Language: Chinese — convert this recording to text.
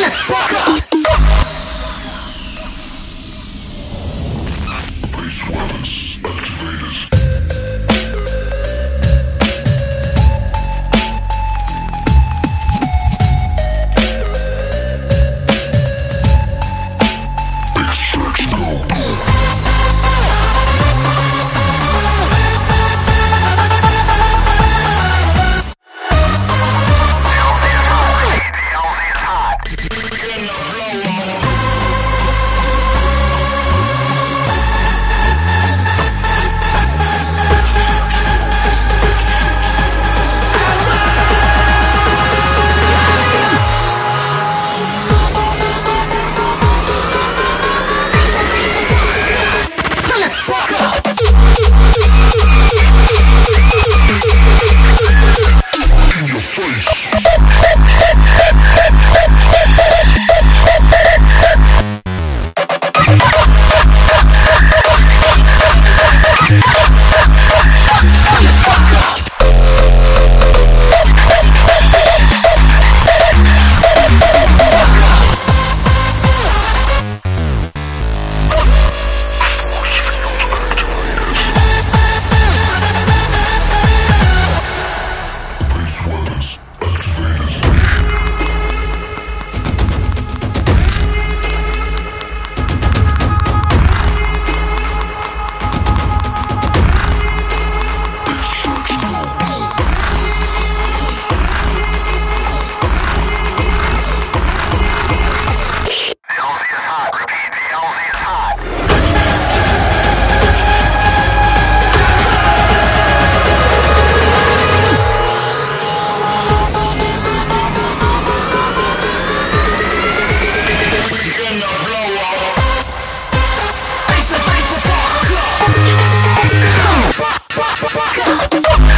Dale. fuck